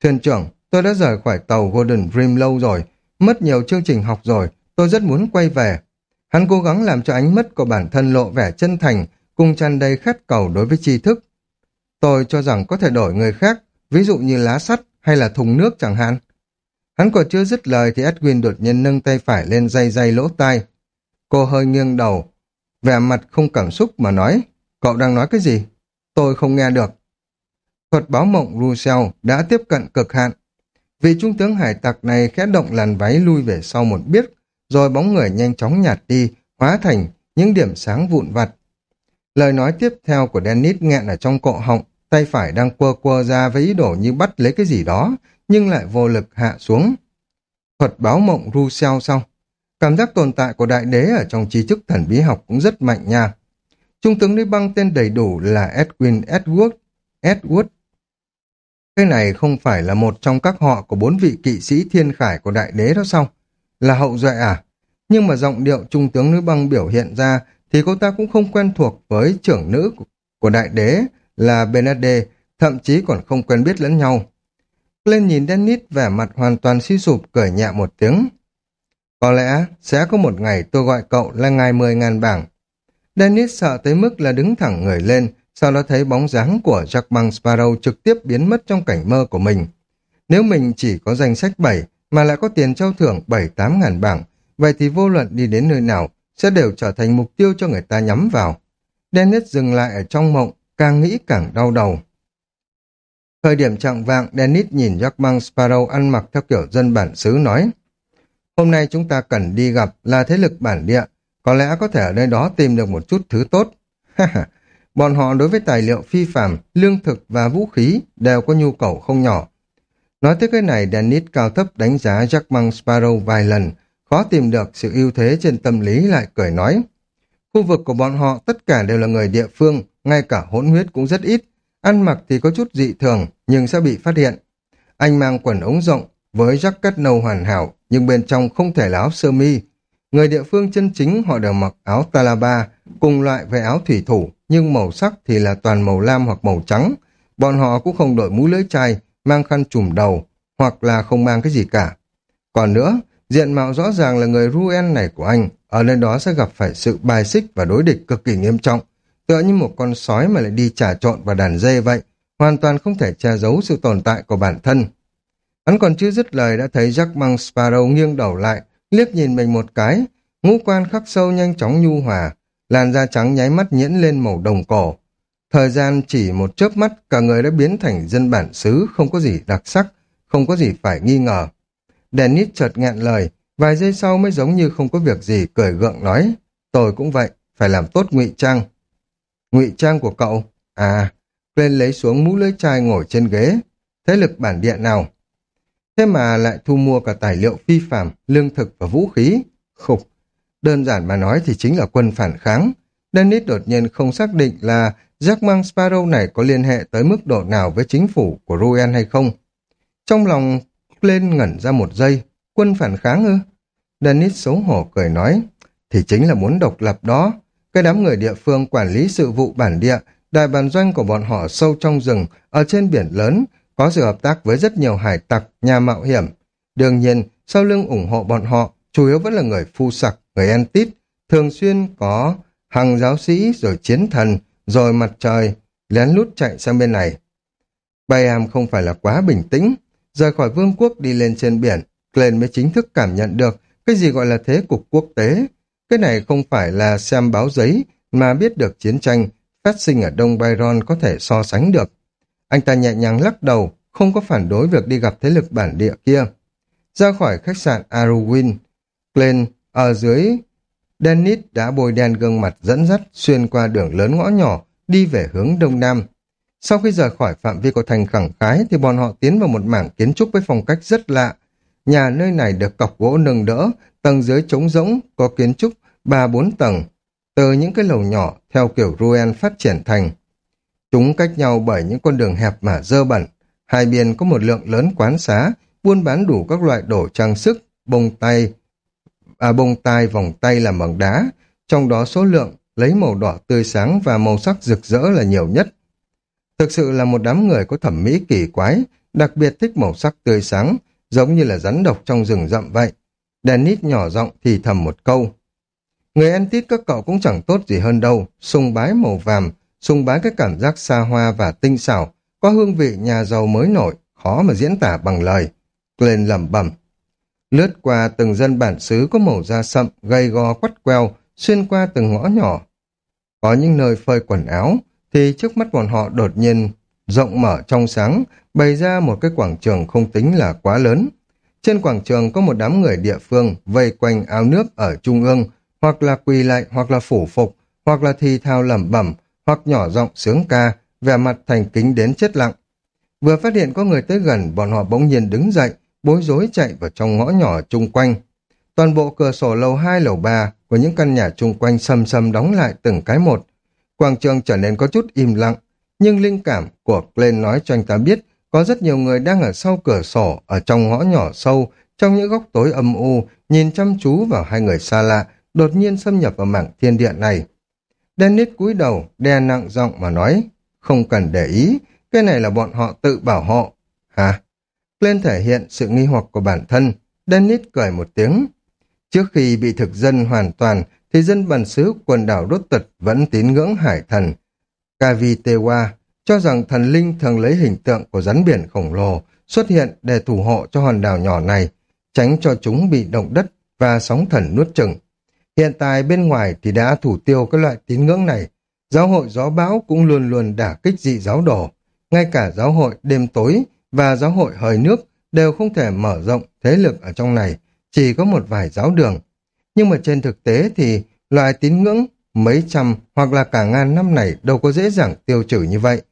Thuyền trưởng, tôi đã rời khỏi tàu Golden Dream lâu rồi, mất nhiều chương trình học rồi, tôi rất muốn quay về. Hắn cố gắng làm cho ánh mắt của bản thân lộ vẻ chân thành, cùng tràn đầy khát cầu đối với tri thức. Tôi cho rằng có thể đổi người khác, ví dụ như lá sắt hay là thùng nước chẳng hạn. Hắn còn chưa dứt lời thì Edwin đột nhiên nâng tay phải lên dây dây lỗ tai. Cô hơi nghiêng đầu, vẻ mặt không cảm xúc mà nói, cậu đang nói cái gì? Tôi không nghe được. Thuật báo mộng Rousseau đã tiếp cận cực hạn. Vị trung tướng hải tặc này khẽ động làn váy lui về sau một biết, rồi bóng người nhanh chóng nhạt đi, hóa thành những điểm sáng vụn vặt. Lời nói tiếp theo của Dennis nghẹn ở trong cộ họng, tay phải đang quơ quơ ra với ý đồ như bắt lấy cái gì đó, nhưng lại vô lực hạ xuống. Thuật báo mộng Rousseau xong Cảm giác tồn tại của đại đế ở trong trí thức thần bí học cũng rất mạnh nha. Trung tướng đi băng tên đầy đủ là Edwin Edward. Edward. Cái này không phải là một trong các họ của bốn vị kỵ sĩ thiên khải của đại đế đó sao? Là hậu duệ à? nhưng mà giọng điệu trung tướng nữ băng biểu hiện ra thì cô ta cũng không quen thuộc với trưởng nữ của đại đế là Benade, thậm chí còn không quen biết lẫn nhau. Lên nhìn Dennis vẻ mặt hoàn toàn suy sụp cười nhẹ một tiếng. Có lẽ sẽ có một ngày tôi gọi cậu là ngày mười ngàn bảng. Dennis sợ tới mức là đứng thẳng người lên, sau đó thấy bóng dáng của Jackman Sparrow trực tiếp biến mất trong cảnh mơ của mình. Nếu mình chỉ có danh sách 7 mà lại có tiền trao thưởng 7-8 ngàn bảng, vậy thì vô luận đi đến nơi nào sẽ đều trở thành mục tiêu cho người ta nhắm vào. Dennis dừng lại ở trong mộng, càng nghĩ càng đau đầu. Thời điểm trạng vạng, Dennis nhìn Jackman Sparrow ăn mặc theo kiểu dân bản xứ nói Hôm nay chúng ta cần đi gặp là thế lực bản địa, có lẽ có thể ở nơi đó tìm được một chút thứ tốt. Bọn họ đối với tài liệu phi phạm, lương thực và vũ khí đều có nhu cầu không nhỏ. Nói tới cái này, Dennis cao thấp đánh giá Jackman Sparrow vài lần, khó tìm được sự ưu thế trên tâm lý lại cười nói. Khu vực của bọn họ tất cả đều là người địa phương, ngay cả hỗn huyết cũng rất ít. Ăn mặc thì có chút dị thường, nhưng sẽ bị phát hiện. Anh mang quần ống rộng, với jacket nâu hoàn hảo, nhưng bên trong không thể là áo sơ mi. Người địa phương chân chính họ đều mặc áo talaba, cùng loại với áo thủy thủ, nhưng màu sắc thì là toàn màu lam hoặc màu trắng. Bọn họ cũng không đội mũ lưỡi chai, mang khăn trùm đầu, hoặc là không mang cái gì cả. Còn nữa, diện mạo rõ ràng là người Ruen này của anh, ở nơi đó sẽ gặp phải sự bài xích và đối địch cực kỳ nghiêm trọng, tựa như một con sói mà lại đi trà trộn vào đàn dê vậy, hoàn toàn không thể che giấu sự tồn tại của bản thân. Hắn còn chưa dứt lời đã thấy Jack Mang Sparrow nghiêng đầu lại, liếc nhìn mình một cái, ngũ quan khắc sâu nhanh chóng nhu hòa, làn da trắng nháy mắt nhiễn lên màu đồng cổ. Thời gian chỉ một chớp mắt, cả người đã biến thành dân bản xứ, không có gì đặc sắc, không có gì phải nghi ngờ. Dennis chợt ngẹn lời, vài giây sau mới giống như không có việc gì cười gượng nói, tôi cũng vậy, phải làm tốt ngụy trang. Ngụy trang của cậu? À, lên lấy xuống mũ lưỡi chai ngồi trên ghế. Thế lực bản địa nào? Thế mà lại thu mua cả tài liệu phi phạm, lương thực và vũ khí. Khục. Đơn giản mà nói thì chính là quân phản kháng. Dennis đột nhiên không xác định là Jackman Sparrow này có liên hệ tới mức độ nào với chính phủ của Ruen hay không. Trong lòng lên ngẩn ra một giây, quân phản kháng ư? Dennis xấu hổ cười nói, thì chính là muốn độc lập đó. Cái đám người địa phương quản lý sự vụ bản địa, đại bàn doanh của bọn họ sâu trong rừng, ở trên biển lớn, có sự hợp tác với rất nhiều hải tặc, nhà mạo hiểm. Đương nhiên, sau lưng ủng hộ bọn họ, chủ yếu vẫn là người phu sặc, người ăn tít, thường xuyên có hàng giáo sĩ, rồi chiến thần, rồi mặt trời, lén lút chạy sang bên này. Bayam không phải là quá bình tĩnh, rời khỏi vương quốc đi lên trên biển, Glenn mới chính thức cảm nhận được cái gì gọi là thế cục quốc tế. Cái này không phải là xem báo giấy mà biết được chiến tranh phát sinh ở Đông Byron có thể so sánh được. Anh ta nhẹ nhàng lắc đầu, không có phản đối việc đi gặp thế lực bản địa kia. Ra khỏi khách sạn Arwin, Glenn ở dưới Dennis đã bôi đen gương mặt dẫn dắt xuyên qua đường lớn ngõ nhỏ đi về hướng đông nam. Sau khi rời khỏi phạm vi của thành khẳng khái thì bọn họ tiến vào một mảng kiến trúc với phong cách rất lạ. Nhà nơi này được cọc gỗ nâng đỡ, tầng dưới trống rỗng, có kiến trúc ba bốn tầng. Từ những cái lầu nhỏ theo kiểu Ruen phát triển thành. Chúng cách nhau bởi những con đường hẹp mà dơ bẩn. Hai bên có một lượng lớn quán xá, buôn bán đủ các loại đồ trang sức, bông tay, à, bông tai vòng tay làm bằng đá, trong đó số lượng lấy màu đỏ tươi sáng và màu sắc rực rỡ là nhiều nhất. Thực sự là một đám người có thẩm mỹ kỳ quái, đặc biệt thích màu sắc tươi sáng, giống như là rắn độc trong rừng rậm vậy. Dennis nhỏ giọng thì thầm một câu. Người ăn tít các cậu cũng chẳng tốt gì hơn đâu, sung bái màu vàm, sung bái cái cảm giác xa hoa và tinh xảo, có hương vị nhà giàu mới nổi, khó mà diễn tả bằng lời. Lên lẩm bẩm. Lướt qua từng dân bản xứ có màu da sậm, gầy gò quắt queo, xuyên qua từng ngõ nhỏ. Có những nơi phơi quần áo, thì trước mắt bọn họ đột nhiên rộng mở trong sáng, bày ra một cái quảng trường không tính là quá lớn. Trên quảng trường có một đám người địa phương vây quanh áo nước ở trung ương, hoặc là quỳ lại, hoặc là phủ phục, hoặc là thi thao lẩm bẩm, hoặc nhỏ giọng sướng ca, vẻ mặt thành kính đến chết lặng. Vừa phát hiện có người tới gần, bọn họ bỗng nhiên đứng dậy, bối rối chạy vào trong ngõ nhỏ chung quanh. Toàn bộ cửa sổ lầu 2, lầu 3 của những căn nhà chung quanh sầm sầm đóng lại từng cái một. Quảng trường trở nên có chút im lặng, nhưng linh cảm của lên nói cho anh ta biết có rất nhiều người đang ở sau cửa sổ, ở trong ngõ nhỏ sâu, trong những góc tối âm u, nhìn chăm chú vào hai người xa lạ, đột nhiên xâm nhập vào mảng thiên địa này. Dennis cúi đầu, đe nặng giọng mà nói, không cần để ý, cái này là bọn họ tự bảo hộ. Hả? Lên thể hiện sự nghi hoặc của bản thân, Dennis cười một tiếng. Trước khi bị thực dân hoàn toàn, thì dân bản xứ quần đảo đốt tật vẫn tín ngưỡng hải thần. Kavitewa cho rằng thần linh thường lấy hình tượng của rắn biển khổng lồ xuất hiện để thủ hộ cho hòn đảo nhỏ này, tránh cho chúng bị động đất và sóng thần nuốt chừng. Hiện tại bên ngoài thì đã thủ tiêu các loại tín ngưỡng này. Giáo hội gió bão cũng luôn luôn đả kích dị giáo đồ. Ngay cả giáo hội đêm tối và giáo hội hơi nước đều không thể mở rộng thế lực ở trong này, chỉ có một vài giáo đường. Nhưng mà trên thực tế thì loại tín ngưỡng mấy trăm hoặc là cả ngàn năm này đâu có dễ dàng tiêu trừ như vậy.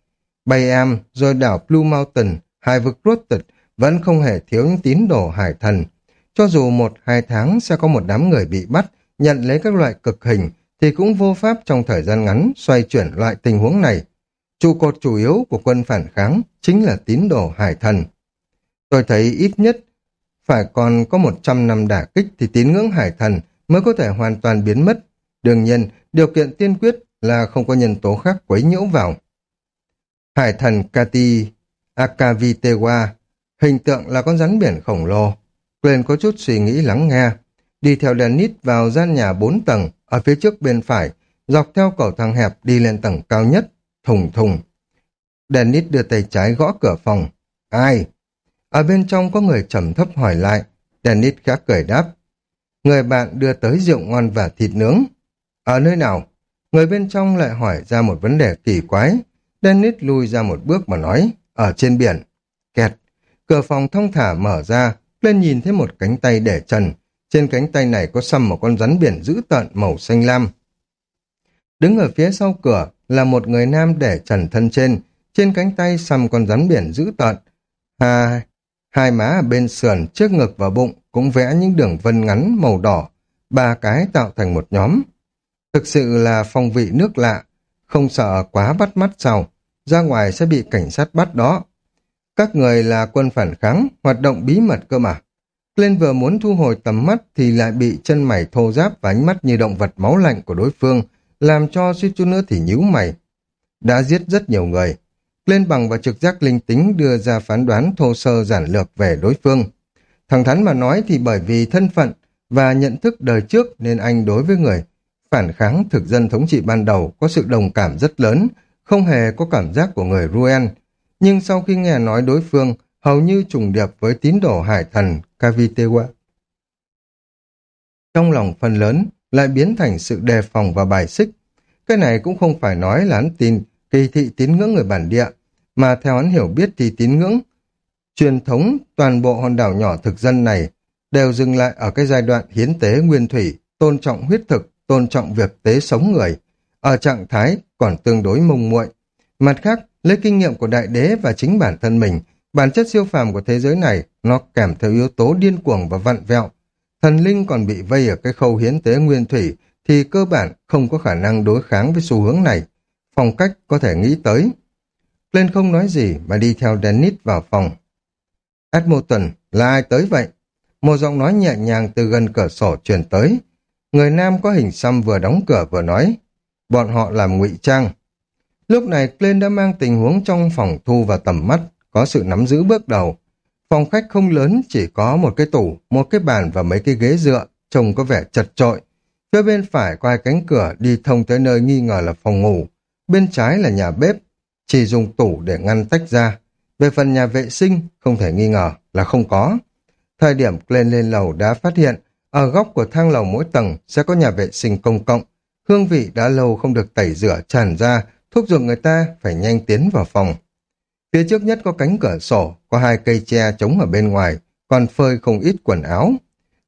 Bay Am rồi đảo Blue Mountain, hai vực Rotted vẫn không hề thiếu những tín đồ hải thần. Cho dù một hai tháng sẽ có một đám người bị bắt, nhận lấy các loại cực hình, thì cũng vô pháp trong thời gian ngắn xoay chuyển loại tình huống này. Trụ cột chủ yếu của quân phản kháng chính là tín đồ hải thần. Tôi thấy ít nhất phải còn có 100 năm đả kích thì tín ngưỡng hải thần mới có thể hoàn toàn biến mất. Đương nhiên, điều kiện tiên quyết là không có nhân tố khác quấy nhiễu vào. Hải thần Kati Akavitewa, hình tượng là con rắn biển khổng lồ. Quyền có chút suy nghĩ lắng nghe, đi theo Dennis vào gian nhà bốn tầng, ở phía trước bên phải, dọc theo cầu thang hẹp đi lên tầng cao nhất, thùng thùng. Dennis đưa tay trái gõ cửa phòng. Ai? Ở bên trong có người trầm thấp hỏi lại. Dennis khá cười đáp. Người bạn đưa tới rượu ngon và thịt nướng. Ở nơi nào? Người bên trong lại hỏi ra một vấn đề kỳ quái. Dennis lui ra một bước mà nói. Ở trên biển. Kẹt. Cửa phòng thông thả mở ra. Lên nhìn thấy một cánh tay để trần. Trên cánh tay này có xăm một con rắn biển dữ tợn màu xanh lam. Đứng ở phía sau cửa là một người nam để trần thân trên. Trên cánh tay xăm con rắn biển dữ tợn. À, hai má ở bên sườn, trước ngực và bụng cũng vẽ những đường vân ngắn màu đỏ. Ba cái tạo thành một nhóm. Thực sự là phong vị nước lạ. Không sợ quá bắt mắt sao. Ra ngoài sẽ bị cảnh sát bắt đó. Các người là quân phản kháng, hoạt động bí mật cơ mà. Lên vừa muốn thu hồi tầm mắt thì lại bị chân mày thô giáp và ánh mắt như động vật máu lạnh của đối phương, làm cho suýt chút nữa thì nhíu mày. Đã giết rất nhiều người. Lên bằng và trực giác linh tính đưa ra phán đoán thô sơ giản lược về đối phương. Thẳng thắn mà nói thì bởi vì thân phận và nhận thức đời trước nên anh đối với người phản kháng thực dân thống trị ban đầu có sự đồng cảm rất lớn, không hề có cảm giác của người Ruen. Nhưng sau khi nghe nói đối phương hầu như trùng điệp với tín đồ hải thần Kavitewa. Trong lòng phần lớn lại biến thành sự đề phòng và bài xích. Cái này cũng không phải nói là hắn tin kỳ thị tín ngưỡng người bản địa, mà theo hắn hiểu biết thì tín ngưỡng truyền thống toàn bộ hòn đảo nhỏ thực dân này đều dừng lại ở cái giai đoạn hiến tế nguyên thủy, tôn trọng huyết thực, tôn trọng việc tế sống người, ở trạng thái còn tương đối mông muội. Mặt khác, lấy kinh nghiệm của đại đế và chính bản thân mình Bản chất siêu phàm của thế giới này nó kèm theo yếu tố điên cuồng và vặn vẹo. Thần linh còn bị vây ở cái khâu hiến tế nguyên thủy thì cơ bản không có khả năng đối kháng với xu hướng này. Phong cách có thể nghĩ tới. Lên không nói gì mà đi theo Dennis vào phòng. Edmonton, là ai tới vậy? Một giọng nói nhẹ nhàng từ gần cửa sổ truyền tới. Người nam có hình xăm vừa đóng cửa vừa nói. Bọn họ làm ngụy trang. Lúc này Glenn đã mang tình huống trong phòng thu vào tầm mắt có sự nắm giữ bước đầu. Phòng khách không lớn, chỉ có một cái tủ, một cái bàn và mấy cái ghế dựa, trông có vẻ chật trội. Phía bên phải qua cánh cửa đi thông tới nơi nghi ngờ là phòng ngủ. Bên trái là nhà bếp, chỉ dùng tủ để ngăn tách ra. Về phần nhà vệ sinh, không thể nghi ngờ là không có. Thời điểm lên lên lầu đã phát hiện, ở góc của thang lầu mỗi tầng sẽ có nhà vệ sinh công cộng. Hương vị đã lâu không được tẩy rửa tràn ra, thúc giục người ta phải nhanh tiến vào phòng. Phía trước nhất có cánh cửa sổ, có hai cây tre chống ở bên ngoài, còn phơi không ít quần áo.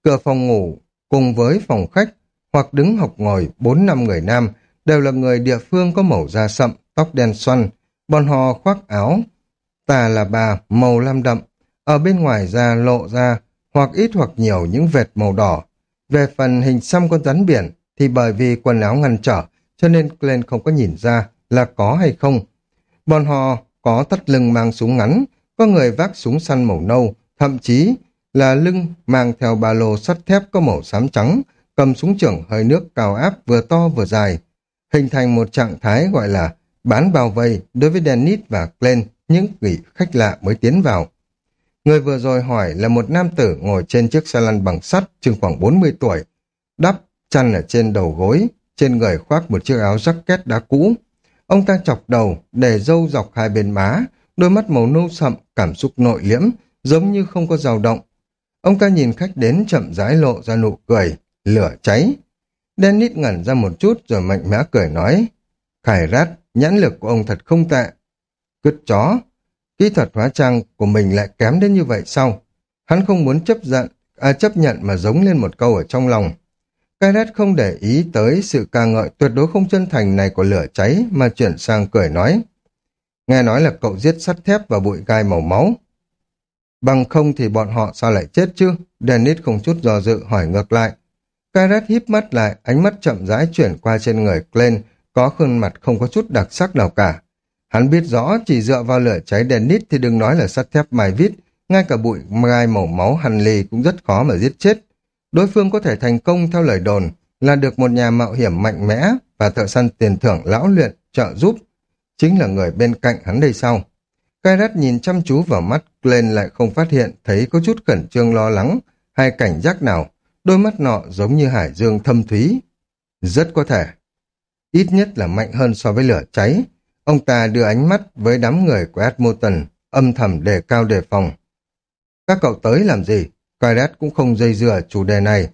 Cửa phòng ngủ cùng với phòng khách hoặc đứng học ngồi bốn năm người nam đều là người địa phương có màu da sậm, tóc đen xoăn, bọn họ khoác áo. Tà là bà, màu lam đậm, ở bên ngoài da lộ ra hoặc ít hoặc nhiều những vệt màu đỏ. Về phần hình xăm con rắn biển thì bởi vì quần áo ngăn trở cho nên Glenn không có nhìn ra là có hay không. Bọn họ có thắt lưng mang súng ngắn, có người vác súng săn màu nâu, thậm chí là lưng mang theo ba lô sắt thép có màu xám trắng, cầm súng trường hơi nước cao áp vừa to vừa dài, hình thành một trạng thái gọi là bán bao vây đối với Dennis và Glenn, những vị khách lạ mới tiến vào. Người vừa rồi hỏi là một nam tử ngồi trên chiếc xe lăn bằng sắt chừng khoảng 40 tuổi, đắp chăn ở trên đầu gối, trên người khoác một chiếc áo jacket đá cũ. Ông ta chọc đầu, để râu dọc hai bên má, đôi mắt màu nâu sậm, cảm xúc nội liễm, giống như không có dao động. Ông ta nhìn khách đến chậm rãi lộ ra nụ cười, lửa cháy. Dennis ngẩn ra một chút rồi mạnh mẽ cười nói, Khải rát, nhãn lực của ông thật không tệ. Cứt chó, kỹ thuật hóa trang của mình lại kém đến như vậy sao? Hắn không muốn chấp giận, à, chấp nhận mà giống lên một câu ở trong lòng. Kairat không để ý tới sự ca ngợi tuyệt đối không chân thành này của lửa cháy mà chuyển sang cười nói. Nghe nói là cậu giết sắt thép và bụi gai màu máu. Bằng không thì bọn họ sao lại chết chứ? Dennis không chút do dự hỏi ngược lại. Kairat híp mắt lại, ánh mắt chậm rãi chuyển qua trên người Glenn, có khuôn mặt không có chút đặc sắc nào cả. Hắn biết rõ chỉ dựa vào lửa cháy Dennis thì đừng nói là sắt thép mai vít, ngay cả bụi gai màu máu hằn lì cũng rất khó mà giết chết. Đối phương có thể thành công theo lời đồn là được một nhà mạo hiểm mạnh mẽ và thợ săn tiền thưởng lão luyện trợ giúp. Chính là người bên cạnh hắn đây sau. Kairat nhìn chăm chú vào mắt lên lại không phát hiện thấy có chút khẩn trương lo lắng hay cảnh giác nào. Đôi mắt nọ giống như hải dương thâm thúy. Rất có thể. Ít nhất là mạnh hơn so với lửa cháy. Ông ta đưa ánh mắt với đám người của Edmonton, âm thầm đề cao đề phòng. Các cậu tới làm gì? Kairat cũng không dây dưa chủ đề này.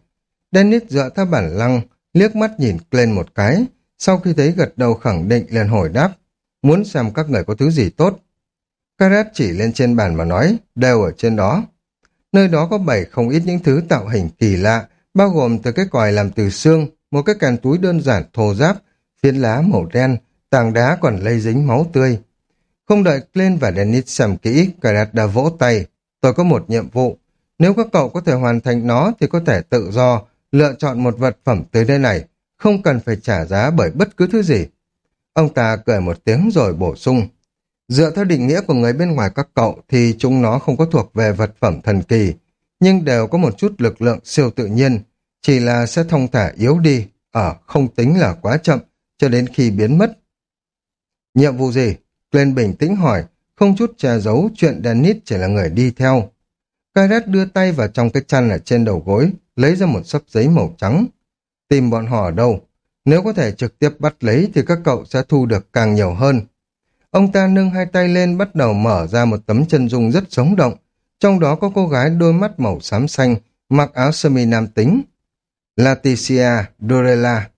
Dennis dựa theo bản lăng, liếc mắt nhìn lên một cái, sau khi thấy gật đầu khẳng định liền hồi đáp, muốn xem các người có thứ gì tốt. Kairat chỉ lên trên bàn mà nói, đều ở trên đó. Nơi đó có bảy không ít những thứ tạo hình kỳ lạ, bao gồm từ cái còi làm từ xương, một cái càn túi đơn giản thô giáp, phiến lá màu đen, tảng đá còn lây dính máu tươi. Không đợi Glenn và Dennis xem kỹ, Kairat đã vỗ tay. Tôi có một nhiệm vụ, nếu các cậu có thể hoàn thành nó thì có thể tự do lựa chọn một vật phẩm tới đây này, không cần phải trả giá bởi bất cứ thứ gì. Ông ta cười một tiếng rồi bổ sung. Dựa theo định nghĩa của người bên ngoài các cậu thì chúng nó không có thuộc về vật phẩm thần kỳ, nhưng đều có một chút lực lượng siêu tự nhiên, chỉ là sẽ thông thả yếu đi, ở không tính là quá chậm, cho đến khi biến mất. Nhiệm vụ gì? Glenn bình tĩnh hỏi, không chút che giấu chuyện Dennis chỉ là người đi theo. Kairat đưa tay vào trong cái chăn ở trên đầu gối, lấy ra một sấp giấy màu trắng. Tìm bọn họ ở đâu? Nếu có thể trực tiếp bắt lấy thì các cậu sẽ thu được càng nhiều hơn. Ông ta nâng hai tay lên bắt đầu mở ra một tấm chân dung rất sống động. Trong đó có cô gái đôi mắt màu xám xanh, mặc áo sơ mi nam tính. Laticia Dorella.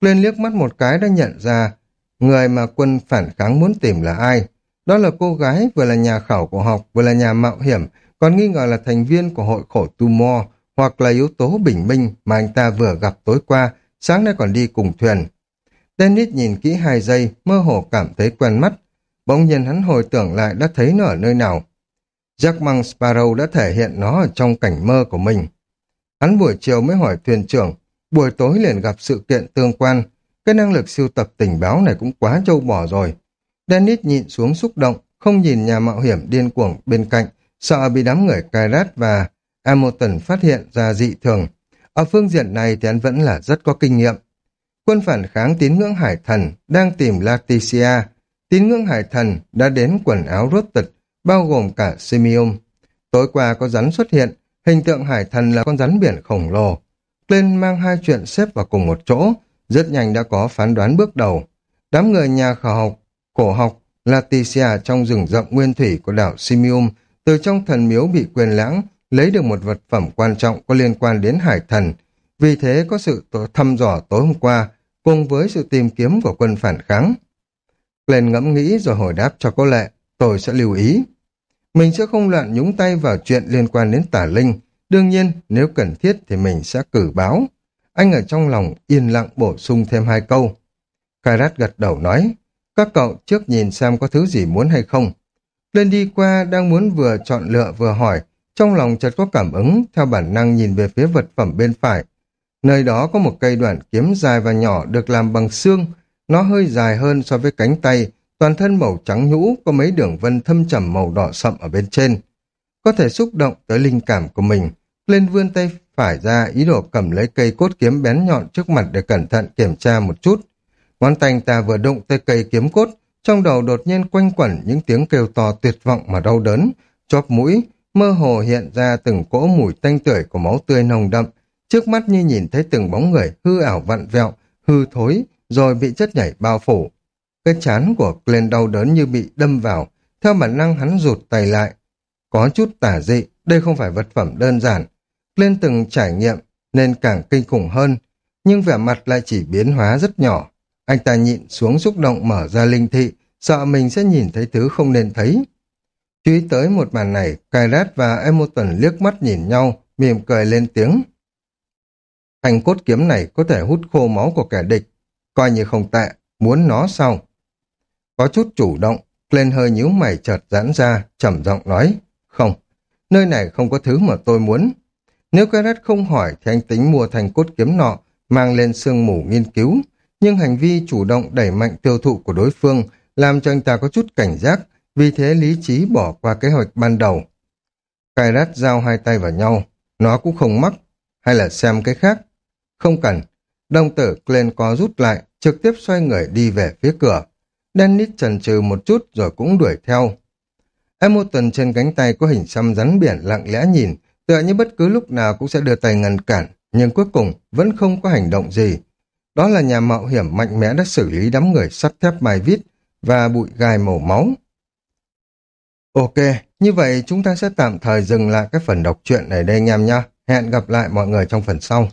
Lên liếc mắt một cái đã nhận ra người mà quân phản kháng muốn tìm là ai. Đó là cô gái vừa là nhà khảo cổ học vừa là nhà mạo hiểm còn nghi ngờ là thành viên của hội khổ tu mo hoặc là yếu tố bình minh mà anh ta vừa gặp tối qua, sáng nay còn đi cùng thuyền. Dennis nhìn kỹ hai giây, mơ hồ cảm thấy quen mắt. Bỗng nhiên hắn hồi tưởng lại đã thấy nó ở nơi nào. jack mang Sparrow đã thể hiện nó ở trong cảnh mơ của mình. Hắn buổi chiều mới hỏi thuyền trưởng, buổi tối liền gặp sự kiện tương quan. Cái năng lực siêu tập tình báo này cũng quá trâu bỏ rồi. Dennis nhịn xuống xúc động, không nhìn nhà mạo hiểm điên cuồng bên cạnh, sợ bị đám người Kairat và Hamilton phát hiện ra dị thường. Ở phương diện này thì anh vẫn là rất có kinh nghiệm. Quân phản kháng tín ngưỡng hải thần đang tìm Laticia. Tín ngưỡng hải thần đã đến quần áo rốt tịch, bao gồm cả Simeon. Tối qua có rắn xuất hiện, hình tượng hải thần là con rắn biển khổng lồ. Lên mang hai chuyện xếp vào cùng một chỗ, rất nhanh đã có phán đoán bước đầu. Đám người nhà khảo học, cổ học, Laticia trong rừng rậm nguyên thủy của đảo Simium từ trong thần miếu bị quyền lãng, lấy được một vật phẩm quan trọng có liên quan đến hải thần. Vì thế có sự thăm dò tối hôm qua, cùng với sự tìm kiếm của quân phản kháng. Glenn ngẫm nghĩ rồi hồi đáp cho cô lệ, tôi sẽ lưu ý. Mình sẽ không loạn nhúng tay vào chuyện liên quan đến tả linh. Đương nhiên, nếu cần thiết thì mình sẽ cử báo. Anh ở trong lòng yên lặng bổ sung thêm hai câu. Kairat gật đầu nói, các cậu trước nhìn xem có thứ gì muốn hay không. Lên đi qua đang muốn vừa chọn lựa vừa hỏi, trong lòng chợt có cảm ứng, theo bản năng nhìn về phía vật phẩm bên phải. Nơi đó có một cây đoạn kiếm dài và nhỏ được làm bằng xương, nó hơi dài hơn so với cánh tay, toàn thân màu trắng nhũ có mấy đường vân thâm trầm màu đỏ sậm ở bên trên. có thể xúc động tới linh cảm của mình. Lên vươn tay phải ra ý đồ cầm lấy cây cốt kiếm bén nhọn trước mặt để cẩn thận kiểm tra một chút. Ngón tay ta vừa đụng tới cây kiếm cốt, trong đầu đột nhiên quanh quẩn những tiếng kêu to tuyệt vọng mà đau đớn, chóp mũi, mơ hồ hiện ra từng cỗ mùi tanh tưởi của máu tươi nồng đậm, trước mắt như nhìn thấy từng bóng người hư ảo vặn vẹo, hư thối, rồi bị chất nhảy bao phủ. Cái chán của Glenn đau đớn như bị đâm vào, theo bản năng hắn rụt tay lại. Có chút tả dị, đây không phải vật phẩm đơn giản. Glenn từng trải nghiệm nên càng kinh khủng hơn, nhưng vẻ mặt lại chỉ biến hóa rất nhỏ. Anh ta nhịn xuống xúc động mở ra linh thị, sợ mình sẽ nhìn thấy thứ không nên thấy. Chú ý tới một màn này, Kairat và Emoton liếc mắt nhìn nhau, mỉm cười lên tiếng. Thành cốt kiếm này có thể hút khô máu của kẻ địch, coi như không tệ, muốn nó sao? Có chút chủ động, lên hơi nhíu mày chợt giãn ra, trầm giọng nói, không, nơi này không có thứ mà tôi muốn. Nếu Kairat không hỏi thì anh tính mua thành cốt kiếm nọ, mang lên sương mù nghiên cứu, nhưng hành vi chủ động đẩy mạnh tiêu thụ của đối phương làm cho anh ta có chút cảnh giác, vì thế lý trí bỏ qua kế hoạch ban đầu. Kairat giao hai tay vào nhau, nó cũng không mắc, hay là xem cái khác. Không cần, đồng tử Glenn có rút lại, trực tiếp xoay người đi về phía cửa. Dennis chần chừ một chút rồi cũng đuổi theo. Hamilton trên cánh tay có hình xăm rắn biển lặng lẽ nhìn, tựa như bất cứ lúc nào cũng sẽ đưa tay ngăn cản, nhưng cuối cùng vẫn không có hành động gì. Đó là nhà mạo hiểm mạnh mẽ đã xử lý đám người sắt thép mai vít và bụi gai màu máu. Ok, như vậy chúng ta sẽ tạm thời dừng lại cái phần đọc truyện này đây anh em nhé. Hẹn gặp lại mọi người trong phần sau.